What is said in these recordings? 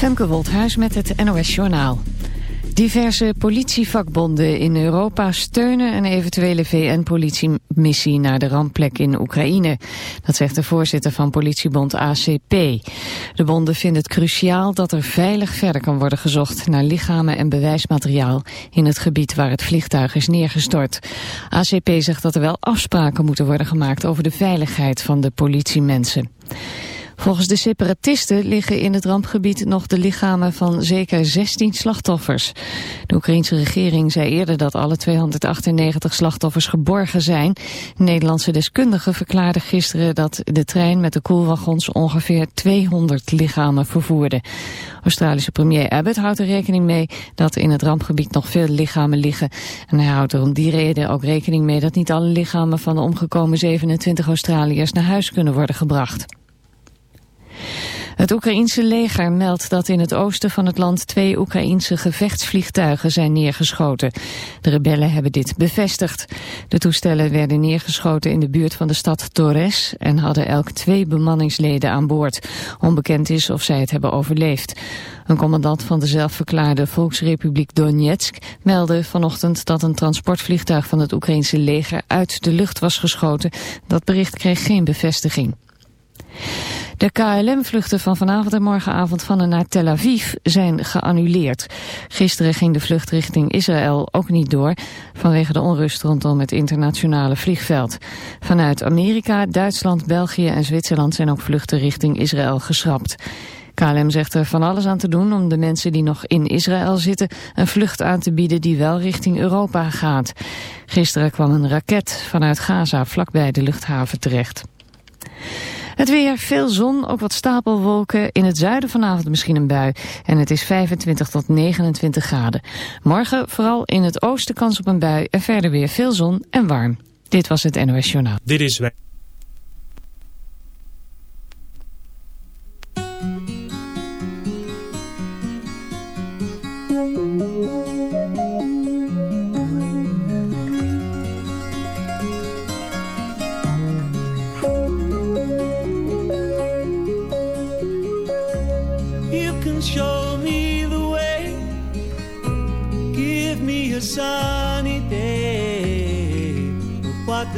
Femke Woldhuis met het NOS Journaal. Diverse politievakbonden in Europa steunen een eventuele VN-politiemissie naar de rampplek in Oekraïne. Dat zegt de voorzitter van politiebond ACP. De bonden vinden het cruciaal dat er veilig verder kan worden gezocht naar lichamen en bewijsmateriaal in het gebied waar het vliegtuig is neergestort. ACP zegt dat er wel afspraken moeten worden gemaakt over de veiligheid van de politiemensen. Volgens de separatisten liggen in het rampgebied nog de lichamen van zeker 16 slachtoffers. De Oekraïense regering zei eerder dat alle 298 slachtoffers geborgen zijn. Nederlandse deskundigen verklaarden gisteren dat de trein met de koelwagons ongeveer 200 lichamen vervoerde. Australische premier Abbott houdt er rekening mee dat in het rampgebied nog veel lichamen liggen. En hij houdt er om die reden ook rekening mee dat niet alle lichamen van de omgekomen 27 Australiërs naar huis kunnen worden gebracht. Het Oekraïense leger meldt dat in het oosten van het land twee Oekraïense gevechtsvliegtuigen zijn neergeschoten. De rebellen hebben dit bevestigd. De toestellen werden neergeschoten in de buurt van de stad Torres en hadden elk twee bemanningsleden aan boord. Onbekend is of zij het hebben overleefd. Een commandant van de zelfverklaarde Volksrepubliek Donetsk meldde vanochtend dat een transportvliegtuig van het Oekraïense leger uit de lucht was geschoten. Dat bericht kreeg geen bevestiging. De KLM-vluchten van vanavond en morgenavond van en naar Tel Aviv zijn geannuleerd. Gisteren ging de vlucht richting Israël ook niet door vanwege de onrust rondom het internationale vliegveld. Vanuit Amerika, Duitsland, België en Zwitserland zijn ook vluchten richting Israël geschrapt. KLM zegt er van alles aan te doen om de mensen die nog in Israël zitten een vlucht aan te bieden die wel richting Europa gaat. Gisteren kwam een raket vanuit Gaza vlakbij de luchthaven terecht. Het weer, veel zon, ook wat stapelwolken. In het zuiden vanavond misschien een bui. En het is 25 tot 29 graden. Morgen vooral in het oosten kans op een bui. En verder weer veel zon en warm. Dit was het NOS Journaal. Dit is...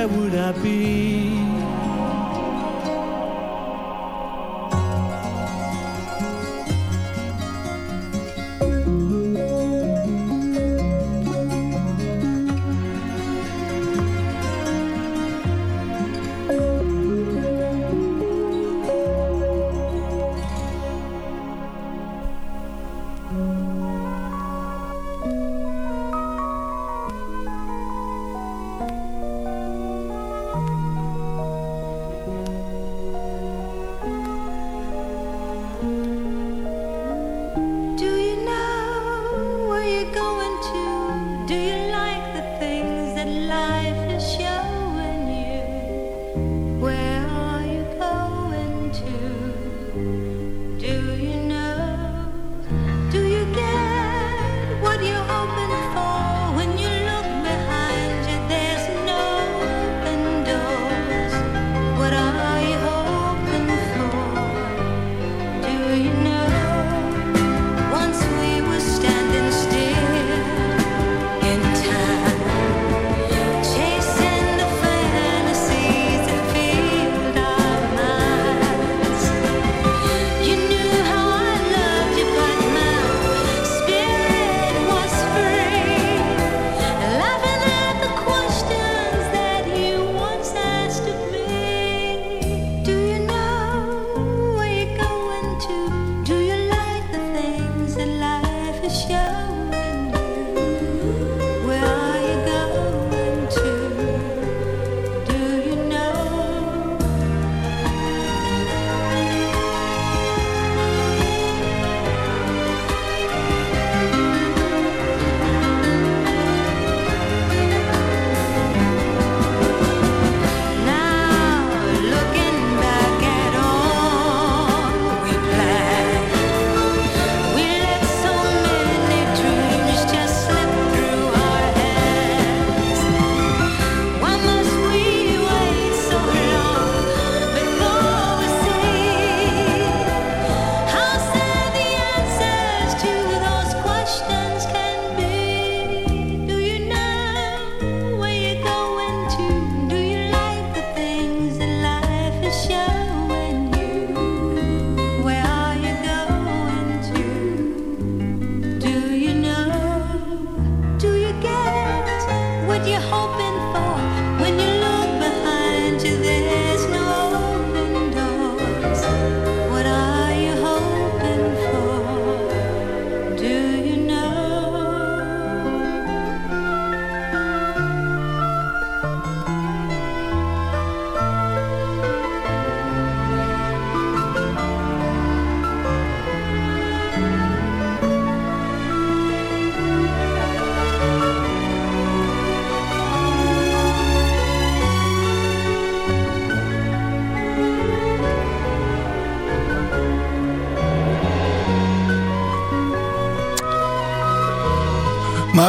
Where would I be? going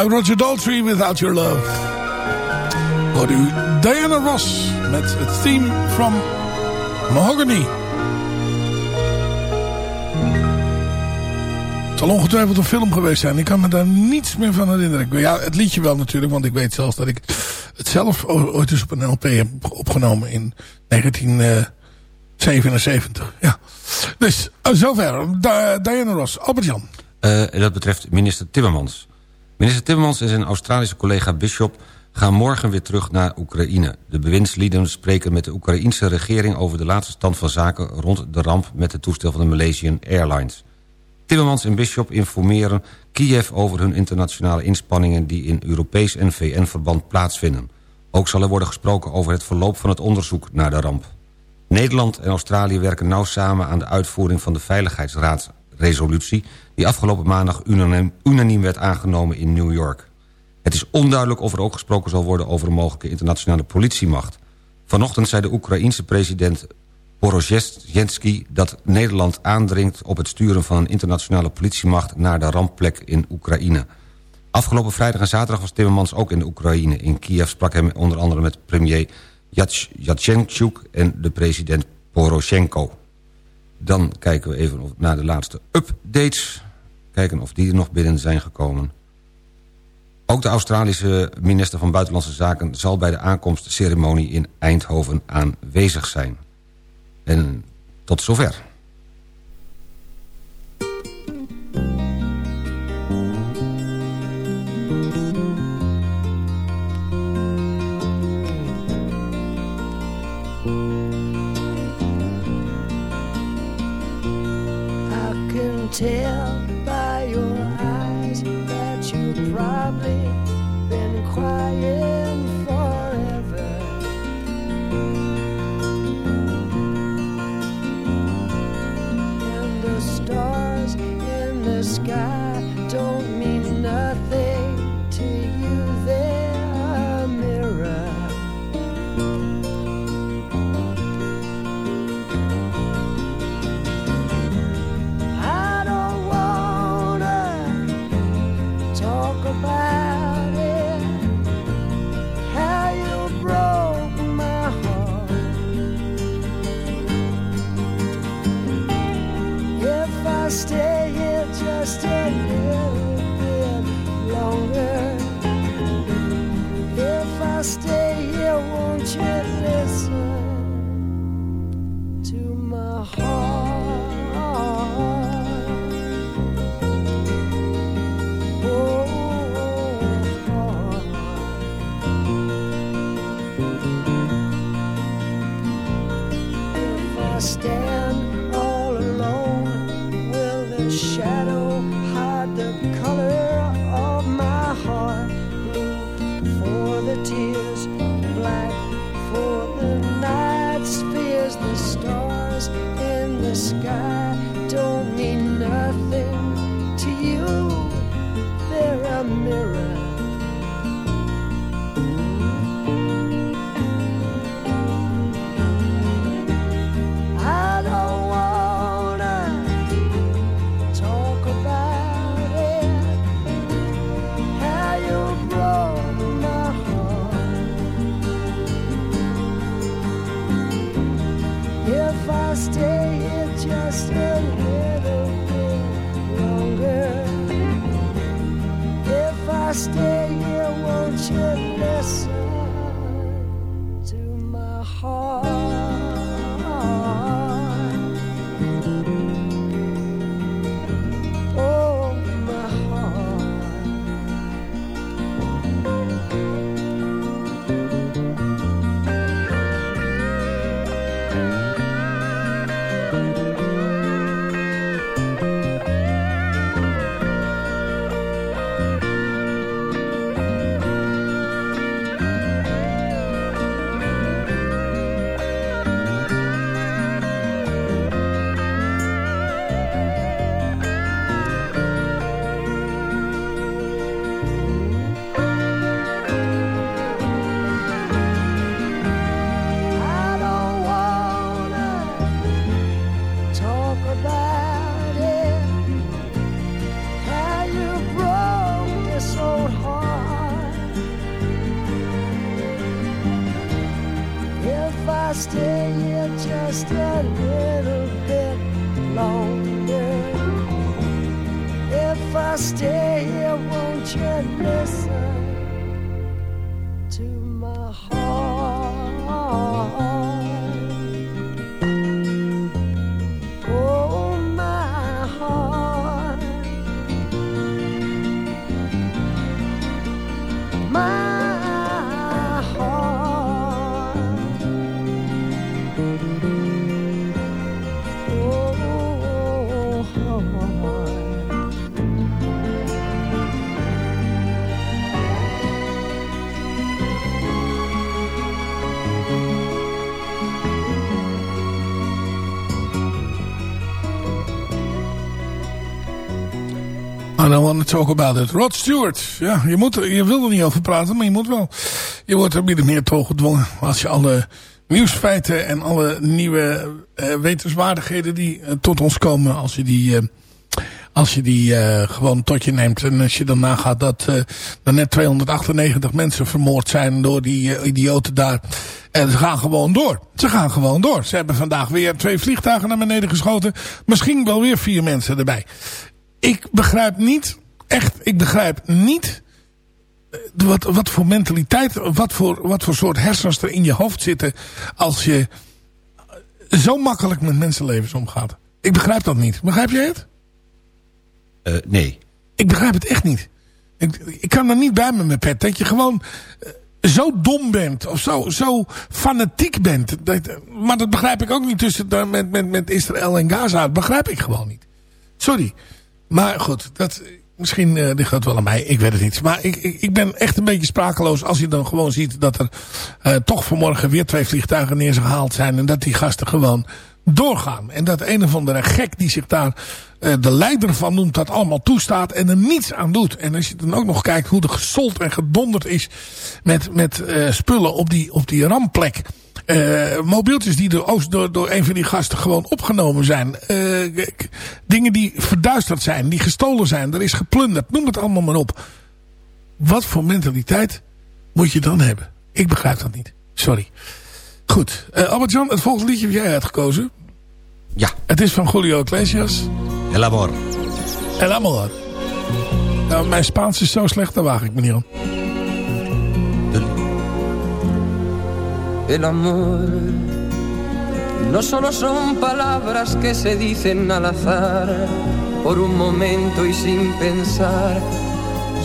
Roger Daltrey, Without Your Love. Hoort u Diana Ross met het theme from Mahogany. Het zal ongetwijfeld een film geweest zijn. Ik kan me daar niets meer van herinneren. Ja, het liedje wel natuurlijk, want ik weet zelfs dat ik het zelf ooit eens op een LP heb opgenomen in 1977. Ja. Dus, uh, zover. Diana Ross. Albert-Jan. Uh, dat betreft minister Timmermans. Minister Timmermans en zijn Australische collega Bishop gaan morgen weer terug naar Oekraïne. De bewindslieden spreken met de Oekraïense regering... over de laatste stand van zaken rond de ramp... met het toestel van de Malaysian Airlines. Timmermans en Bishop informeren Kiev over hun internationale inspanningen... die in Europees en VN-verband plaatsvinden. Ook zal er worden gesproken over het verloop van het onderzoek naar de ramp. Nederland en Australië werken nauw samen aan de uitvoering van de Veiligheidsraadsresolutie... die afgelopen maandag unaniem, unaniem werd aangenomen in New York. Het is onduidelijk of er ook gesproken zal worden over een mogelijke internationale politiemacht. Vanochtend zei de Oekraïense president Porozhensky dat Nederland aandringt op het sturen van een internationale politiemacht naar de rampplek in Oekraïne. Afgelopen vrijdag en zaterdag was Timmermans ook in de Oekraïne. In Kiev sprak hij onder andere met premier Yatsenchuk en de president Poroshenko. Dan kijken we even naar de laatste updates. Kijken of die er nog binnen zijn gekomen. Ook de Australische minister van Buitenlandse Zaken... zal bij de aankomstceremonie in Eindhoven aanwezig zijn. En tot zover. Talk about it. Rod Stewart. Ja, je, moet, je wil er niet over praten, maar je moet wel. Je wordt er min meer toe gedwongen. Als je alle nieuwsfeiten en alle nieuwe eh, wetenswaardigheden die eh, tot ons komen... als je die, eh, als je die gewoon tot je neemt... en als je dan nagaat dat er net 298 mensen vermoord zijn... door die idioten daar... En ze gaan gewoon door. Ze gaan gewoon door. Ze hebben vandaag weer twee vliegtuigen naar beneden geschoten. Misschien wel weer vier mensen erbij ik begrijp niet, echt, ik begrijp niet eh, wat, wat voor mentaliteit, wat voor, wat voor soort hersens er in je hoofd zitten als je zo makkelijk met mensenlevens omgaat. Ik begrijp dat niet. Begrijp jij het? Eh, nee. Ik begrijp het echt niet. Ik, ik kan er niet bij met mijn pet. Dat je gewoon eh, zo dom bent. Of zo, zo fanatiek bent. Dat, maar dat begrijp ik ook niet tussen daar met, met, met Israël en Gaza. Dat begrijp ik gewoon niet. Sorry. Maar goed, dat, misschien eh, ligt dat wel aan mij. Ik weet het niet. Maar ik, ik, ik ben echt een beetje sprakeloos als je dan gewoon ziet dat er eh, toch vanmorgen weer twee vliegtuigen neergehaald zijn. En dat die gasten gewoon doorgaan. En dat een of andere gek die zich daar eh, de leider van noemt dat allemaal toestaat en er niets aan doet. En als je dan ook nog kijkt hoe er gesold en gedonderd is met, met spullen op die, op die rampplek. Eh, mobieltjes die door, Oost- door, door een van die gasten gewoon opgenomen zijn. Eh, dingen die verduisterd zijn, die gestolen zijn. Er is geplunderd, noem het allemaal maar op. Wat voor mentaliteit moet je dan hebben? Ik begrijp dat niet. Sorry. Goed. Uh, Albert-Jan, het volgende liedje heb jij uitgekozen. Ja, Het is van Julio Iglesias. El Amor. El Amor. Nou, mijn Spaans is zo slecht, daar waag ik me niet aan. El amor no solo son palabras que se dicen al azar, por un momento y sin pensar.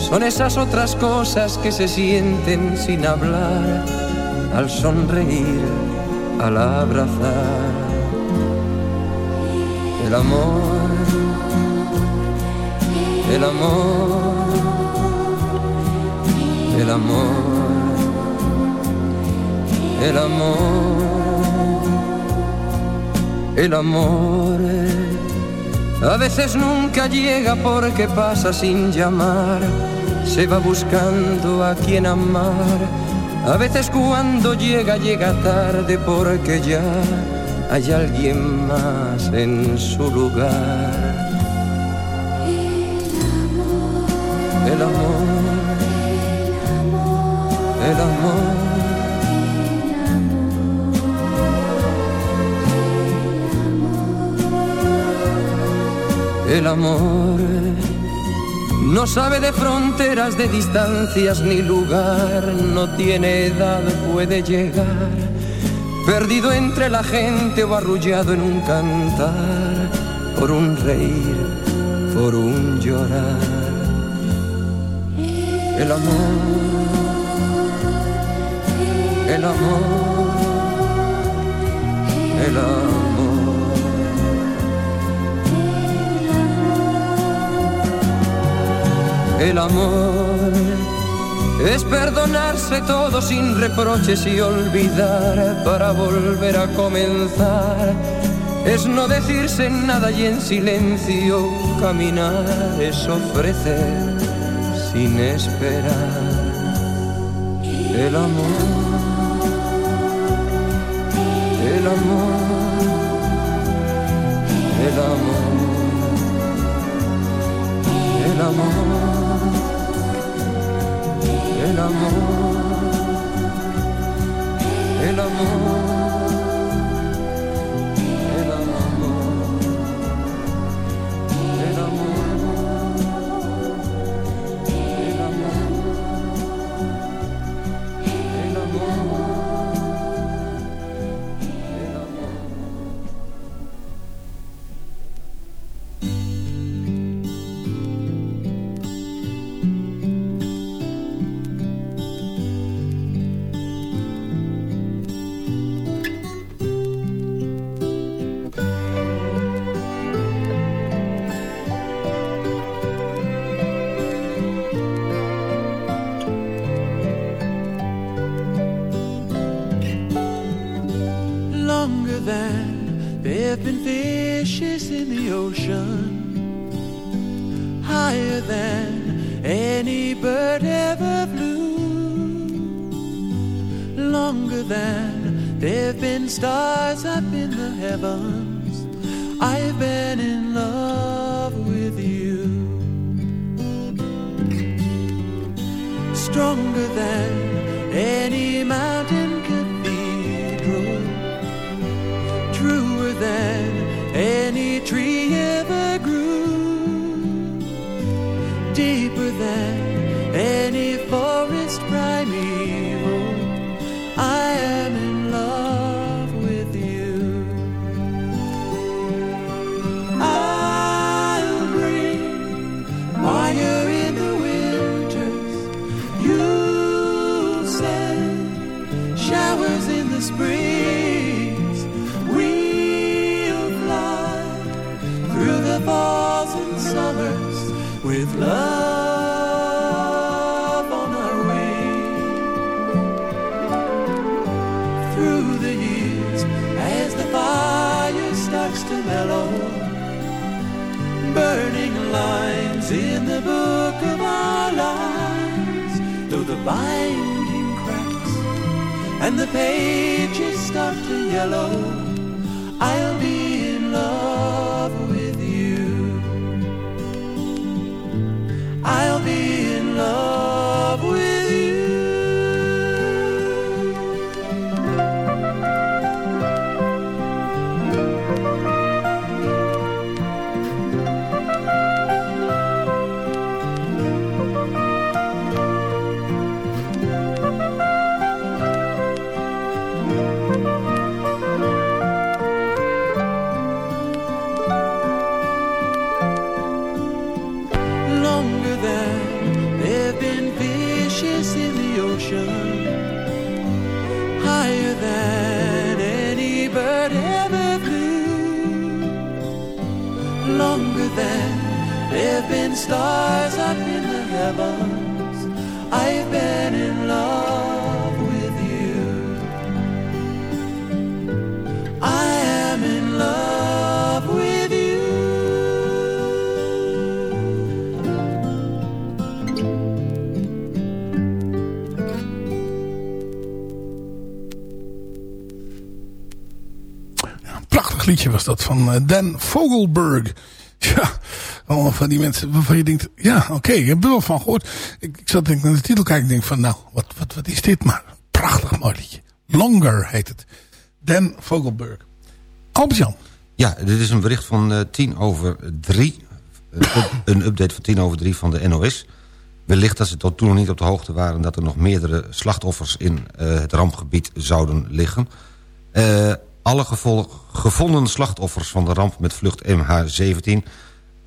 Son esas otras cosas que se sienten sin hablar, al sonreír, al abrazar. El amor, el amor, el amor el amor, el amor. A veces nunca llega porque pasa sin llamar, se va buscando a quien amar. A veces cuando llega, llega tarde porque ya hay alguien más en su lugar. El amor, el amor. El amor no sabe de fronteras, de distancias ni lugar, no tiene edad, puede llegar, perdido entre la gente o arrullado en un cantar, por un reír, por un llorar. El amor, el amor, el amor. El amor es perdonarse todo sin reproches y olvidar para volver a comenzar. Es no decirse nada y en silencio caminar. Es ofrecer sin esperar. El amor, el amor, el amor, el amor el amor, el amor, ocean, though the binding cracks and the pages start to yellow. I'll be been stars up in the heavens. I've been in love with you. I am in love with you. Een prachtig liedje was dat van eh, Dan Vogelberg. Allemaal van die mensen waarvan je denkt... Ja, oké, je hebt er wel van gehoord. Ik, ik zat denk, naar de titel kijken en denk van... Nou, wat, wat, wat is dit maar? Prachtig mooi. Longer heet het. Dan Vogelberg. Albert-Jan. Ja, dit is een bericht van eh, tien over drie. Eh, een update van tien over drie van de NOS. Wellicht dat ze tot toen nog niet op de hoogte waren... dat er nog meerdere slachtoffers in eh, het rampgebied zouden liggen. Alle gevonden slachtoffers van de ramp met vlucht MH17...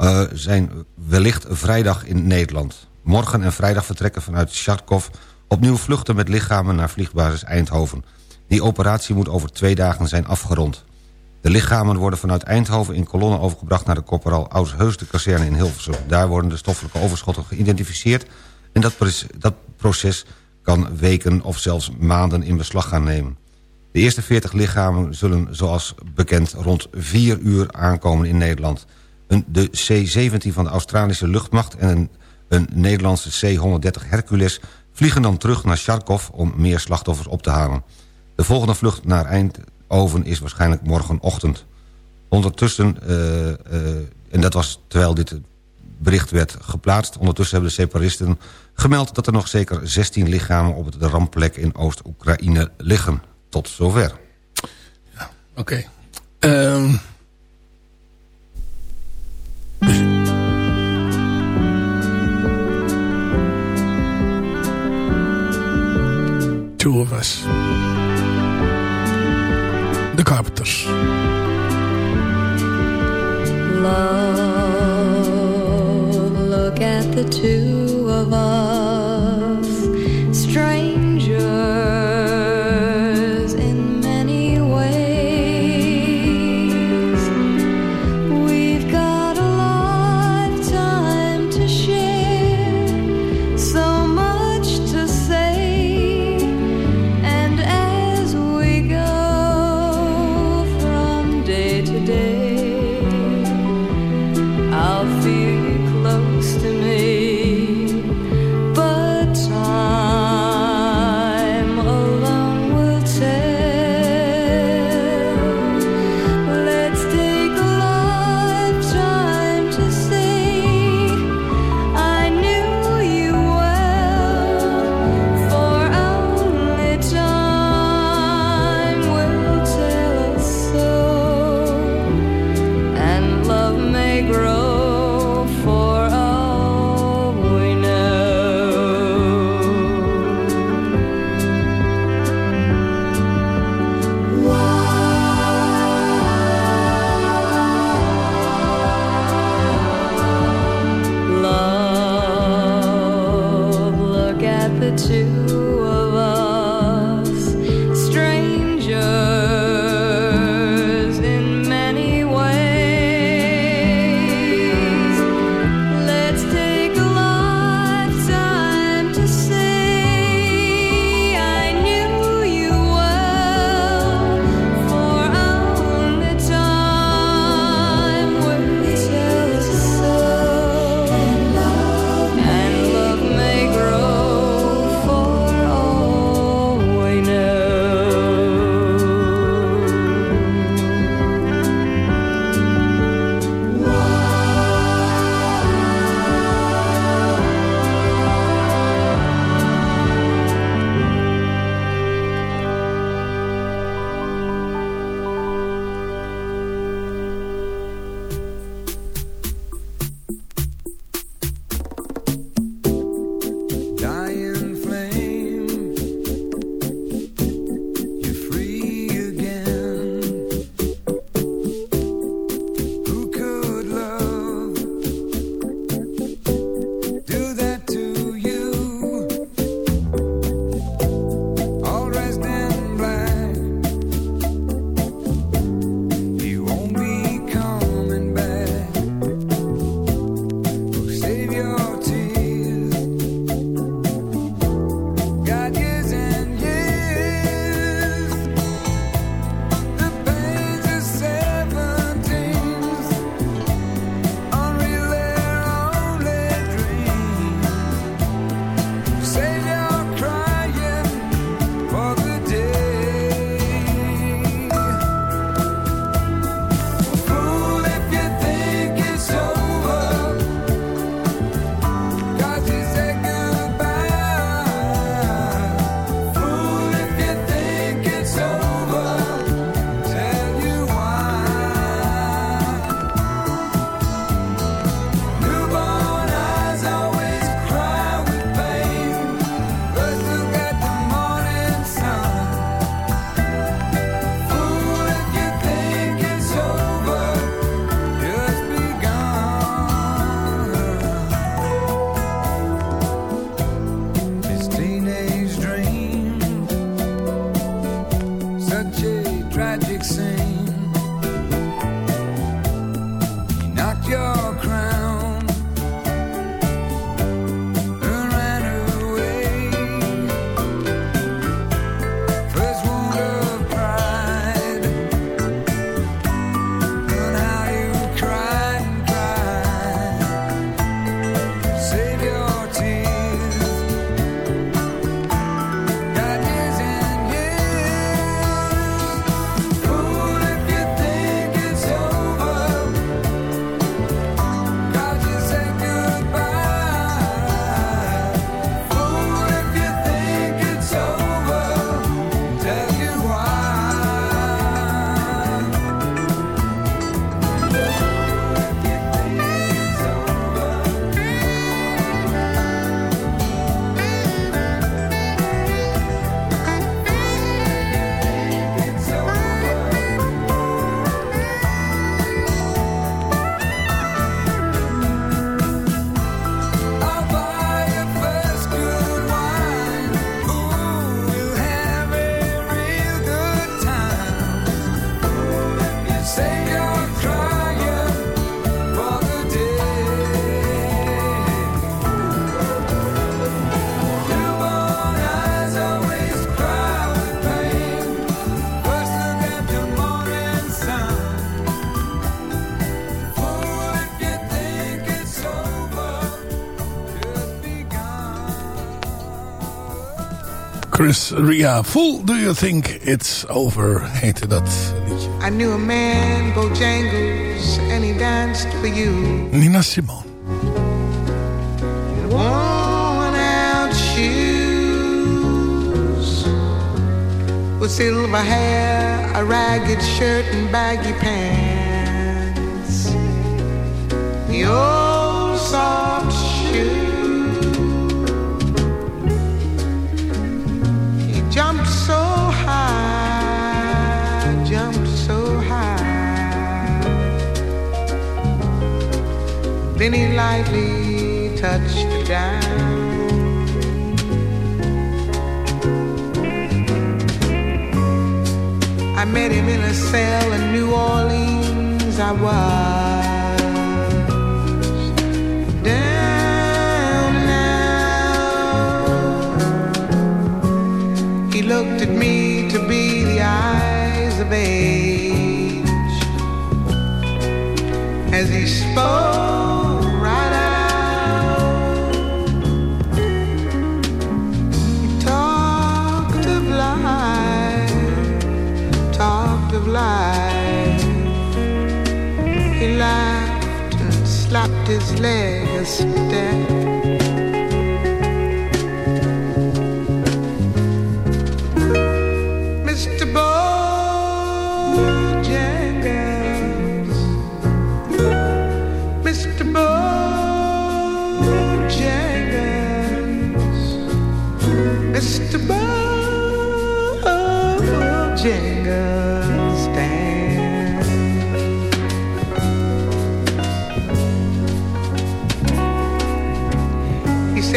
eh, zijn wellicht vrijdag in Nederland. Morgen en vrijdag vertrekken vanuit Charkov... opnieuw vluchten met lichamen naar vliegbasis Eindhoven. Die operatie moet over twee dagen zijn afgerond. De lichamen worden vanuit Eindhoven in kolonnen overgebracht... naar de corporaal Oudheus de kazerne in Hilversum. Daar worden de stoffelijke overschotten geïdentificeerd... en dat, dat proces kan weken of zelfs maanden in beslag gaan nemen. De eerste 40 lichamen zullen zoals bekend rond 4 uur aankomen in Nederland. De C-17 van de Australische luchtmacht en een, een Nederlandse C-130 Hercules... vliegen dan terug naar Charkov om meer slachtoffers op te halen. De volgende vlucht naar Eindhoven is waarschijnlijk morgenochtend. Ondertussen, eh, eh, en dat was terwijl dit bericht werd geplaatst... ondertussen hebben de separatisten gemeld dat er nog zeker 16 lichamen... op de rampplek in Oost-Oekraïne liggen. Tot zover. Oké. Ehm. Two of us. The Carpenters. Love, look at the two of us, Chris Ria. Full Do You Think It's Over heette dat liedje. I knew a man, Bojangles, and he danced for you. Nina Simone. Worn out shoes with silver hair, a ragged shirt, and baggy pants. The Then he lightly touched the down. I met him in a cell in New Orleans. I was down now. He looked at me to be the eyes of age as he spoke last.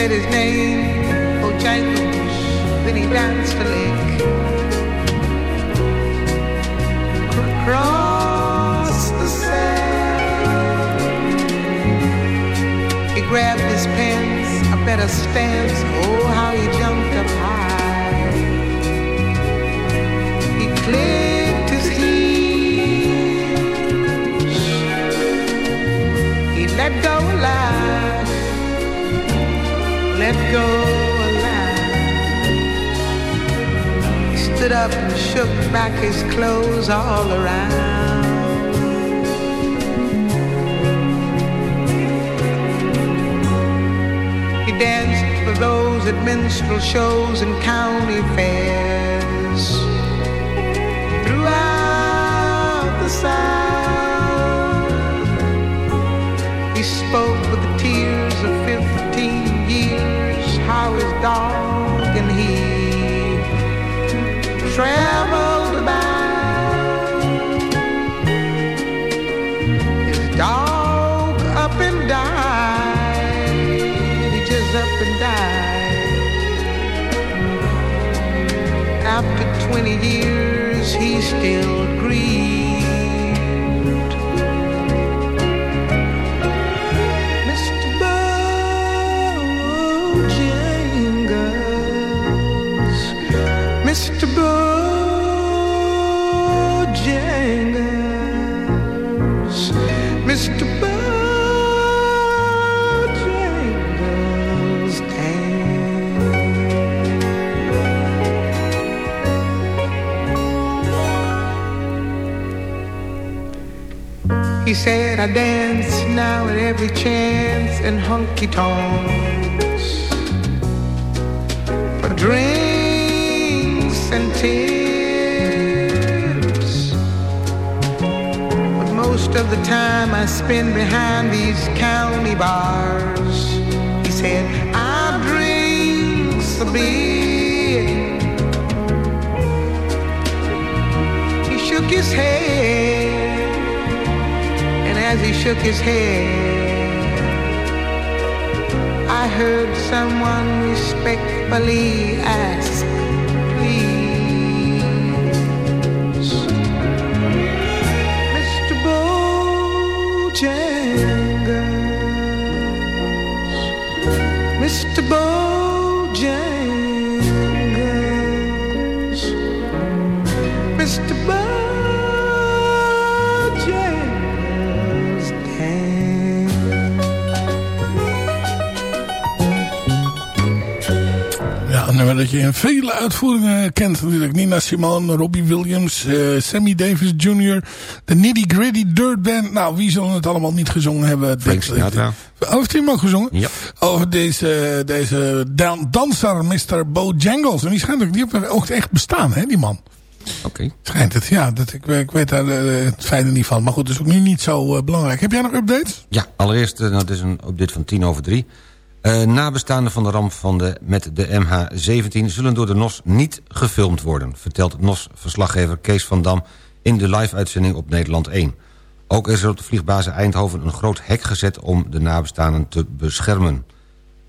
Said his name, Bojangles, then he danced a lick. across the sand. He grabbed his pants, a better stance. Oh, Let go a line. He stood up and shook back his clothes all around. He danced for those at minstrel shows and county fairs. Throughout the South, he spoke with the tears of 15 his dog and he traveled about. His dog up and died. He just up and died. After 20 years, he still grieved. He said, I dance now at every chance in honky tonks for drinks and tips. But most of the time I spend behind these county bars. He said, I drink a beer. He shook his head. As he shook his head, I heard someone respectfully ask, please, nummer dat je in vele uitvoeringen kent natuurlijk. Nina Simone, Robbie Williams, eh, Sammy Davis Jr., de Nitty Gritty Dirt Band. Nou, wie zullen het allemaal niet gezongen hebben? Frank Sinatra. Heeft hij hem ook gezongen? Ja. Over deze, deze dan- danser, Mr. Bojangles. En die schijnt ook, die heeft ook echt bestaan, hè, die man. Oké. Schijnt het, ja. Dat, ik, ik weet daar eh, het fijne niet van. Maar goed, dat is ook nu niet zo eh, belangrijk. Heb jij nog updates? Ja, allereerst, nou, het is een update van tien over drie. Eh, nabestaanden van de ramp van de, met de MH17 zullen door de NOS niet gefilmd worden... vertelt NOS-verslaggever Kees van Dam in de live-uitzending op Nederland 1. Ook is er op de vliegbasis Eindhoven een groot hek gezet om de nabestaanden te beschermen.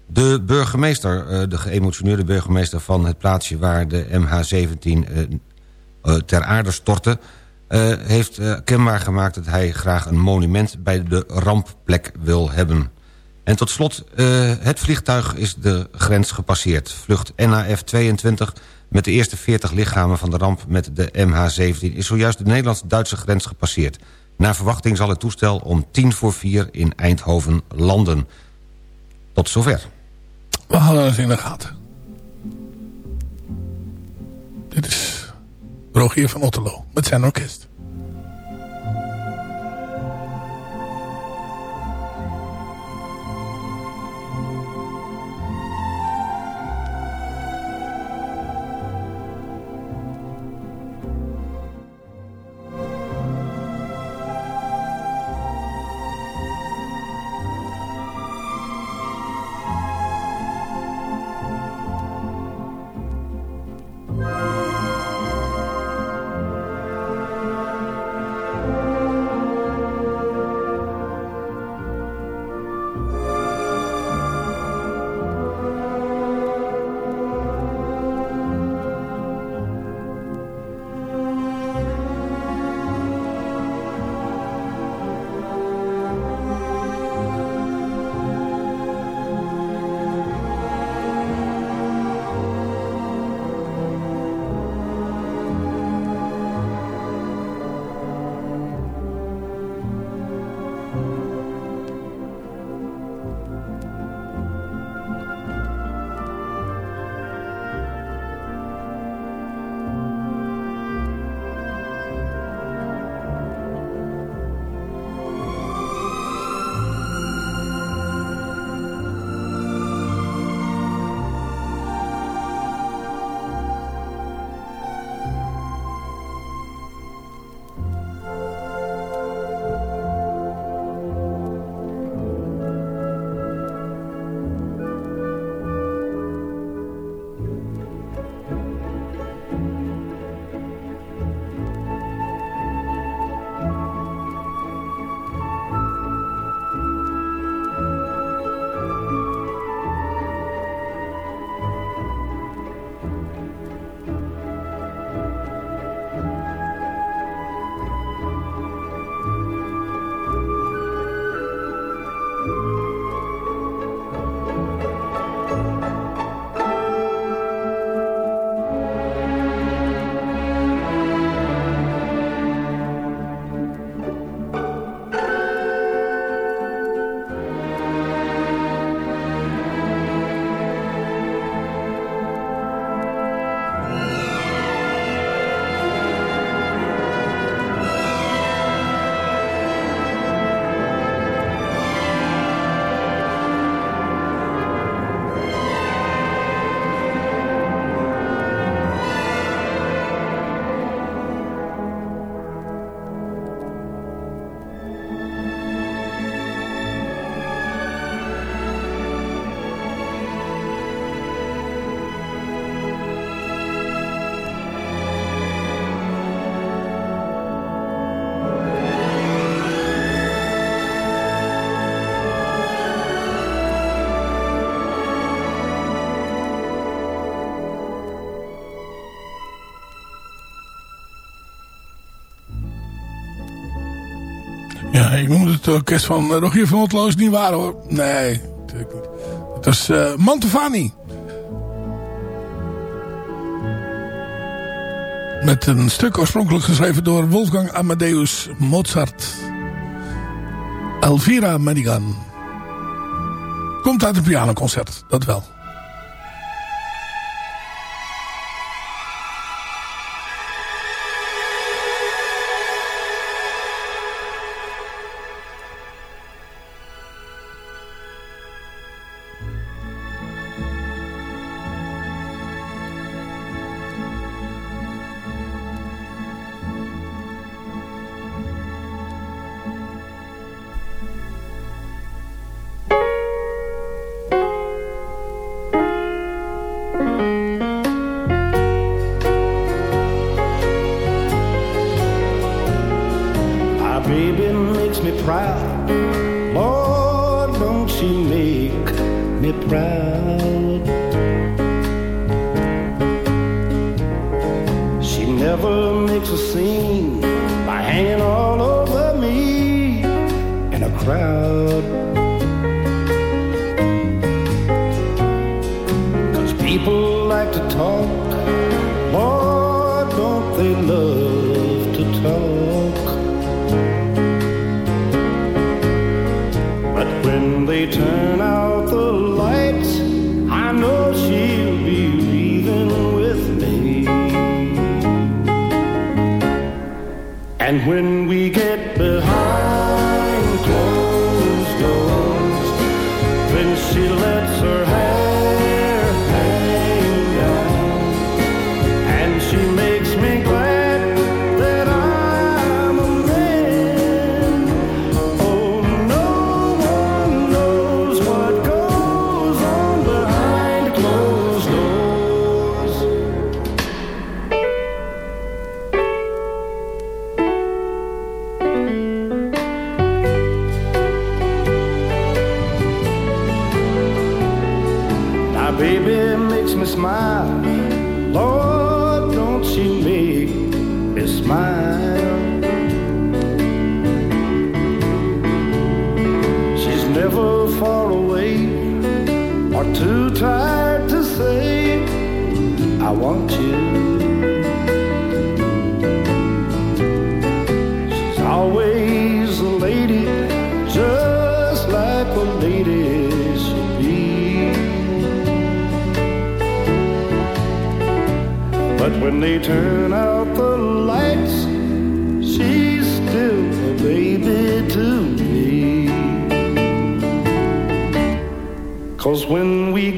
De burgemeester, eh, de geëmotioneerde burgemeester van het plaatsje... waar de MH17 eh, ter aarde stortte... heeft kenbaar gemaakt dat hij graag een monument bij de rampplek wil hebben. En tot slot, eh, het vliegtuig is de grens gepasseerd. Vlucht NAF-22 met de eerste 40 lichamen van de ramp met de MH17... is zojuist de Nederlands-Duitse grens gepasseerd. Naar verwachting zal het toestel om tien voor vier in Eindhoven landen. Tot zover. We houden het in de gaten. Dit is Rogier van Otterlo met zijn orkest. Ja, ik noemde het orkest van eh, Rogier van Otterlo. Is niet waar hoor. Nee, natuurlijk niet. Het was eh Mantovani. Met een stuk oorspronkelijk geschreven door Wolfgang Amadeus Mozart. Elvira Madigan. Komt uit een pianoconcert, dat wel. Smile. Lord, when they turn out the lights, she's still a baby to me. Cause when we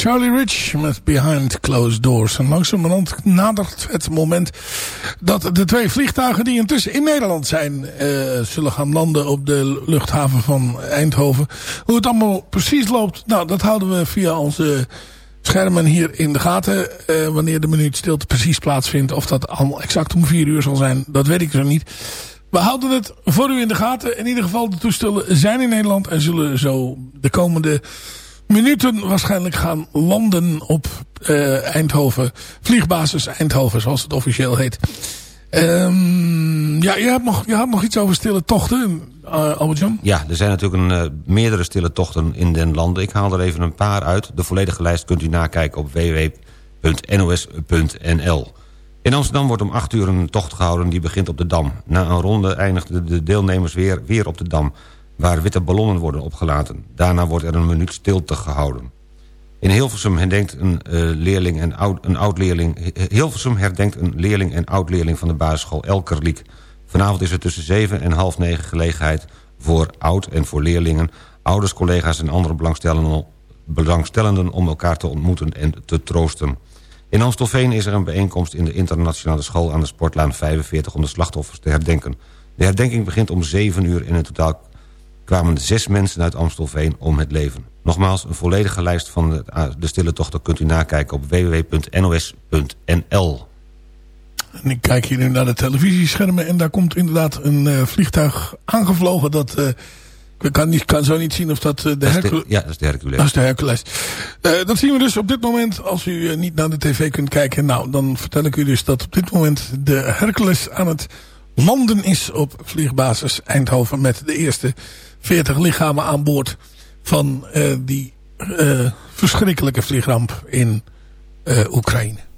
Charlie Rich met Behind Closed Doors. En langzamerhand nadert het moment dat de twee vliegtuigen die intussen in Nederland zijn... eh, zullen gaan landen op de luchthaven van Eindhoven. Hoe het allemaal precies loopt, nou dat houden we via onze schermen hier in de gaten. eh, wanneer de minuut stilte precies plaatsvindt. Of dat allemaal exact om vier uur zal zijn, dat weet ik zo niet. We houden het voor u in de gaten. In ieder geval, de toestellen zijn in Nederland en zullen zo de komende minuten waarschijnlijk gaan landen op eh, Eindhoven. Vliegbasis Eindhoven, zoals het officieel heet. Ehm, ja, je had, nog, je had nog iets over stille tochten, uh, Albert-Jan? Ja, er zijn natuurlijk een, eh, meerdere stille tochten in den landen. Ik haal er even een paar uit. De volledige lijst kunt u nakijken op www.nos.nl. In Amsterdam wordt om 8 uur een tocht gehouden die begint op de Dam. Na een ronde eindigden de deelnemers weer, weer op de Dam... waar witte ballonnen worden opgelaten. Daarna wordt er een minuut stilte gehouden. In Hilversum herdenkt een, eh, leerling en oud, een oud-leerling... Hilversum herdenkt een leerling en oud-leerling van de basisschool Elkerliek. Vanavond is er tussen 7 en half 9 gelegenheid voor oud- en voor leerlingen... ouders, collega's en andere belangstellenden, om elkaar te ontmoeten en te troosten. In Amstelveen is er een bijeenkomst in de internationale school aan de Sportlaan 45 om de slachtoffers te herdenken. De herdenking begint om 7 uur en in totaal kwamen zes mensen uit Amstelveen om het leven. Nogmaals, een volledige lijst van de, de stille tochten kunt u nakijken op www.nos.nl. En ik kijk hier nu naar de televisieschermen en daar komt inderdaad een uh, vliegtuig aangevlogen. Dat, uh, ik kan, niet, kan zo niet zien of dat uh, de Hercules... Ja, dat is de Hercules. Dat is de Hercules. dat zien we dus op dit moment. Als u niet naar de tv kunt kijken, nou, dan vertel ik u dus dat op dit moment de Hercules aan het landen is op vliegbasis Eindhoven met de eerste 40 lichamen aan boord van die verschrikkelijke vliegramp in Oekraïne.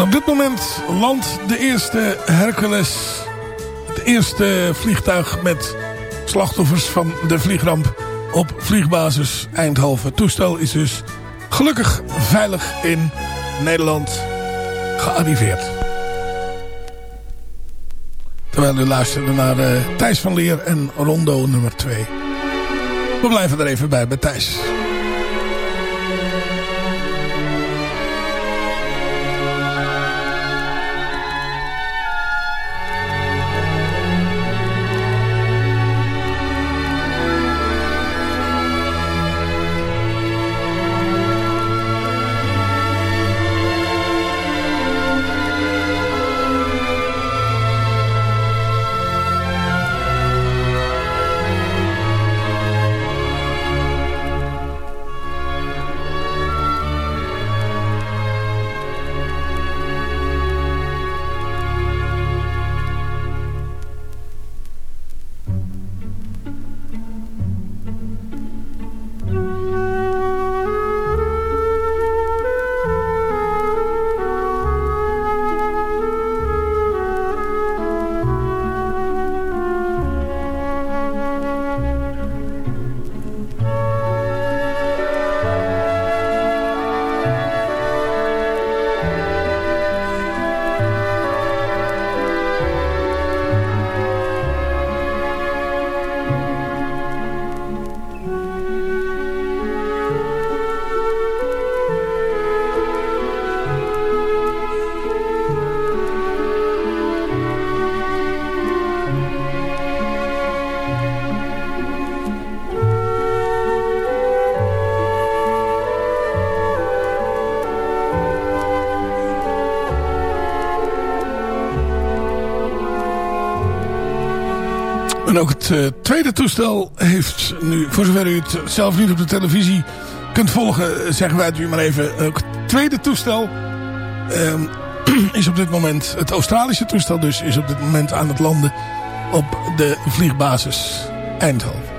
En op dit moment landt de eerste Hercules. Het eerste vliegtuig met slachtoffers van de vliegramp op vliegbasis Eindhoven. Het toestel is dus gelukkig veilig in Nederland gearriveerd. Terwijl u luisterde naar uh, Thijs van Leer en Rondo nummer 2. We blijven er even bij bij Thijs. Ook het uh, tweede toestel heeft nu, voor zover u het zelf niet op de televisie kunt volgen, zeggen wij het u maar even. Ook het tweede toestel uh, is op dit moment, het Australische toestel dus, is op dit moment aan het landen op de vliegbasis Eindhoven.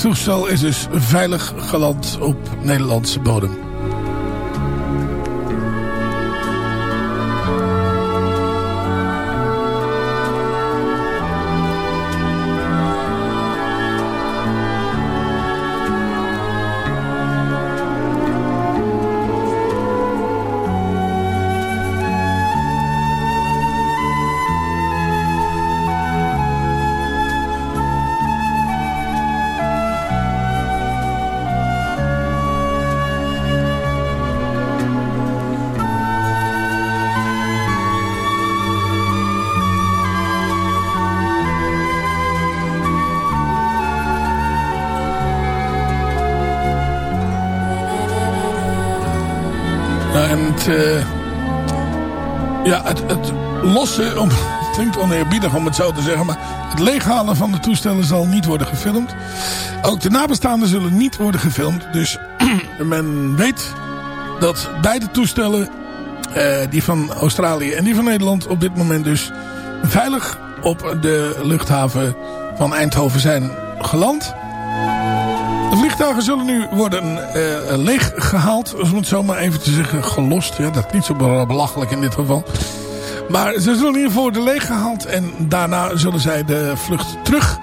Toestel is dus veilig geland op Nederlandse bodem. Lossen, om, het klinkt oneerbiedig om het zo te zeggen, maar het leeghalen van de toestellen zal niet worden gefilmd. Ook de nabestaanden zullen niet worden gefilmd. Dus men weet dat beide toestellen, uh, die van Australië en die van Nederland, op dit moment dus veilig op de luchthaven van Eindhoven zijn geland. De vliegtuigen zullen nu worden uh, leeg gehaald. Om het zo maar even te zeggen, gelost. Ja, dat klinkt zo belachelijk in dit geval. Maar ze zullen geval worden leeg gehaald. En daarna zullen zij de vlucht terug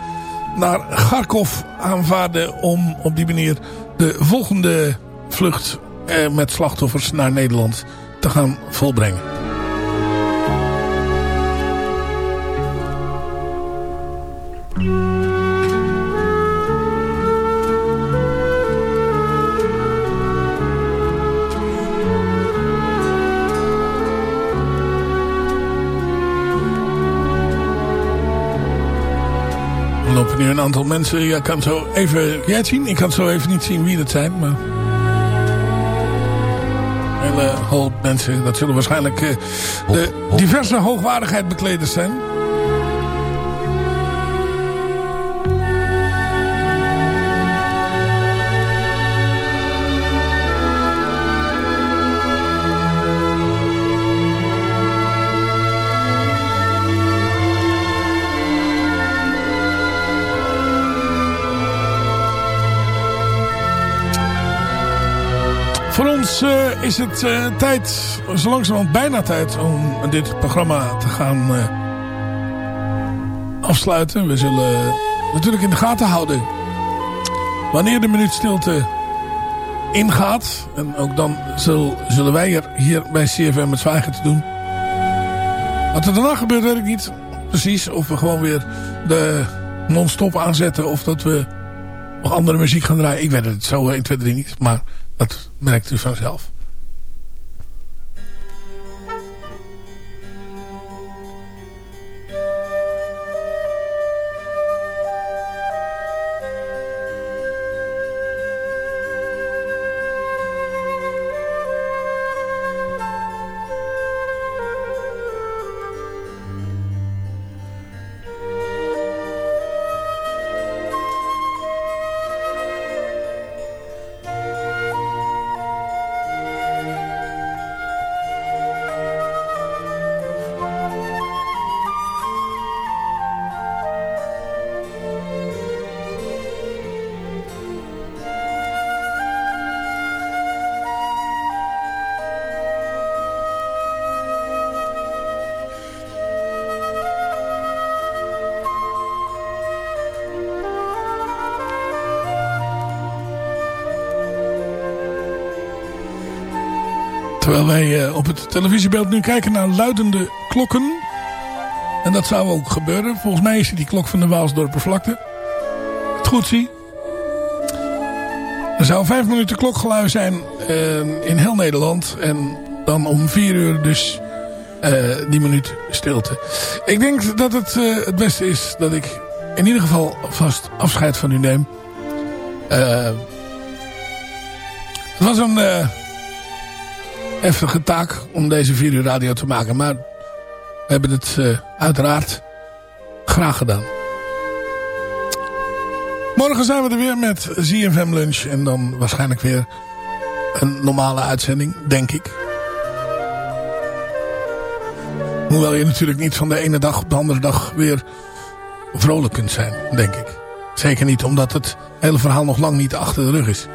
naar Kharkov aanvaarden. Om op die manier de volgende vlucht uh, met slachtoffers naar Nederland te gaan volbrengen. Krijgen nu een aantal mensen. Ja, kan zo even, jij het zien? Ik kan zo even niet zien wie dat zijn. Maar... Een hele hoop mensen. Dat zullen waarschijnlijk eh, de diverse hoogwaardigheidbekleders zijn. Eh, is het eh, tijd, zo langzamerhand bijna tijd om dit programma te gaan eh, afsluiten. We zullen natuurlijk in de gaten houden wanneer de minuut stilte ingaat. En ook dan zul- zullen wij er hier bij CFM het zwijgen te doen. Wat er daarna gebeurt weet ik niet precies. Of we gewoon weer de non-stop aanzetten of dat we nog andere muziek gaan draaien. Ik weet het zo 1, 2, 3 niet, maar... Dat merkt u vanzelf. Terwijl wij eh, op het televisiebeeld nu kijken naar luidende klokken. En dat zou ook gebeuren. Volgens mij is het die klok van de Waalsdorpervlakte. Het goed zie. Er zou vijf minuten klokgeluid zijn eh, in heel Nederland. En dan om vier uur dus eh, die minuut stilte. Ik denk dat het het beste is dat ik in ieder geval vast afscheid van u neem. Het was een heftige taak om deze vier uur radio te maken. Maar we hebben het eh, uiteraard graag gedaan. Morgen zijn we er weer met ZFM Lunch. En dan waarschijnlijk weer een normale uitzending, denk ik. Hoewel je natuurlijk niet van de ene dag op de andere dag weer vrolijk kunt zijn, denk ik. Zeker niet omdat het hele verhaal nog lang niet achter de rug is.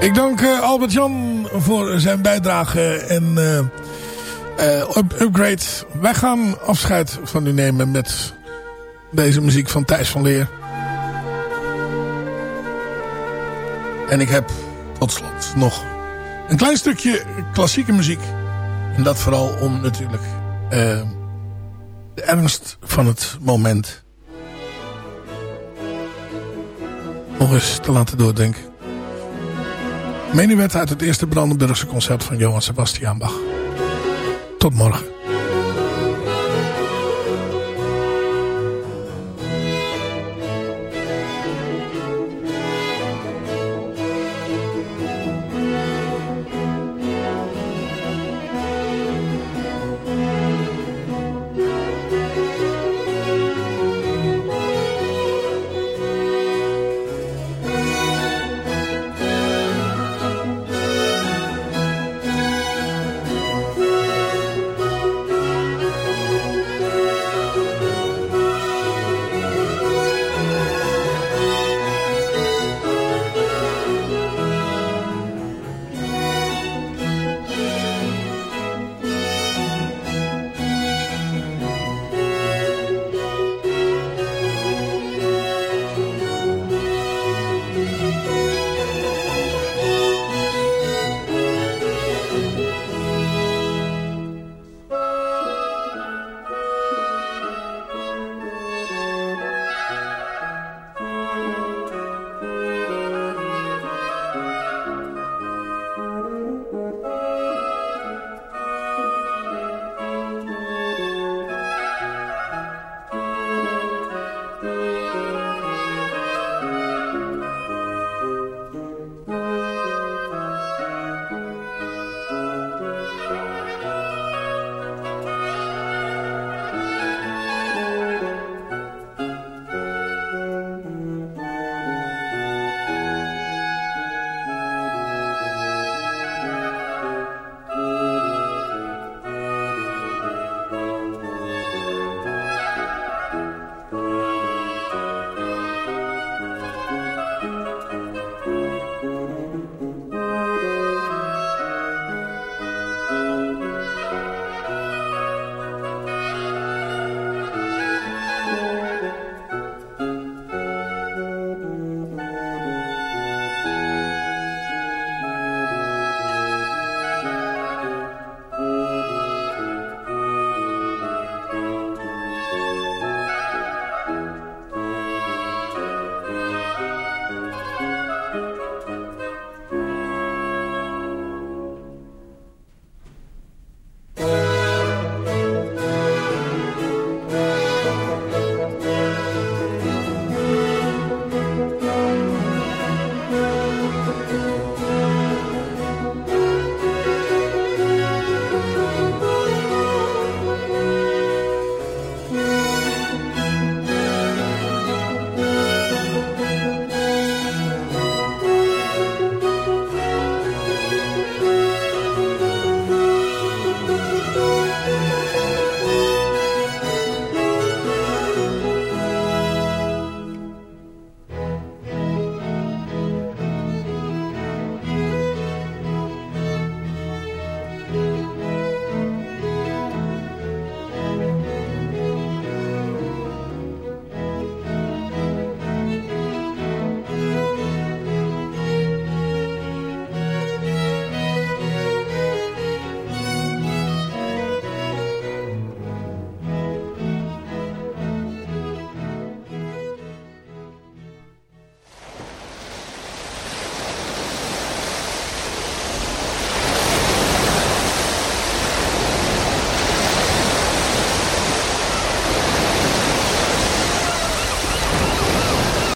Ik dank eh, Albert-Jan voor zijn bijdrage en eh, eh, up- upgrade. Wij gaan afscheid van u nemen met deze muziek van Thijs van Leer. En ik heb tot slot nog een klein stukje klassieke muziek. En dat vooral om natuurlijk de ernst van het moment nog eens te laten doordenken. Menuet uit het eerste Brandenburgse concert van Johann Sebastian Bach. Tot morgen.